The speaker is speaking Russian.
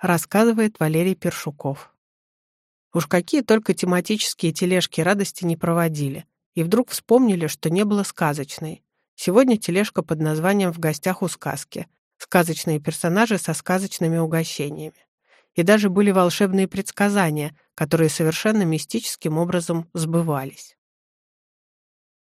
рассказывает Валерий Першуков. Уж какие только тематические тележки радости не проводили. И вдруг вспомнили, что не было сказочной. Сегодня тележка под названием «В гостях у сказки». Сказочные персонажи со сказочными угощениями. И даже были волшебные предсказания, которые совершенно мистическим образом сбывались.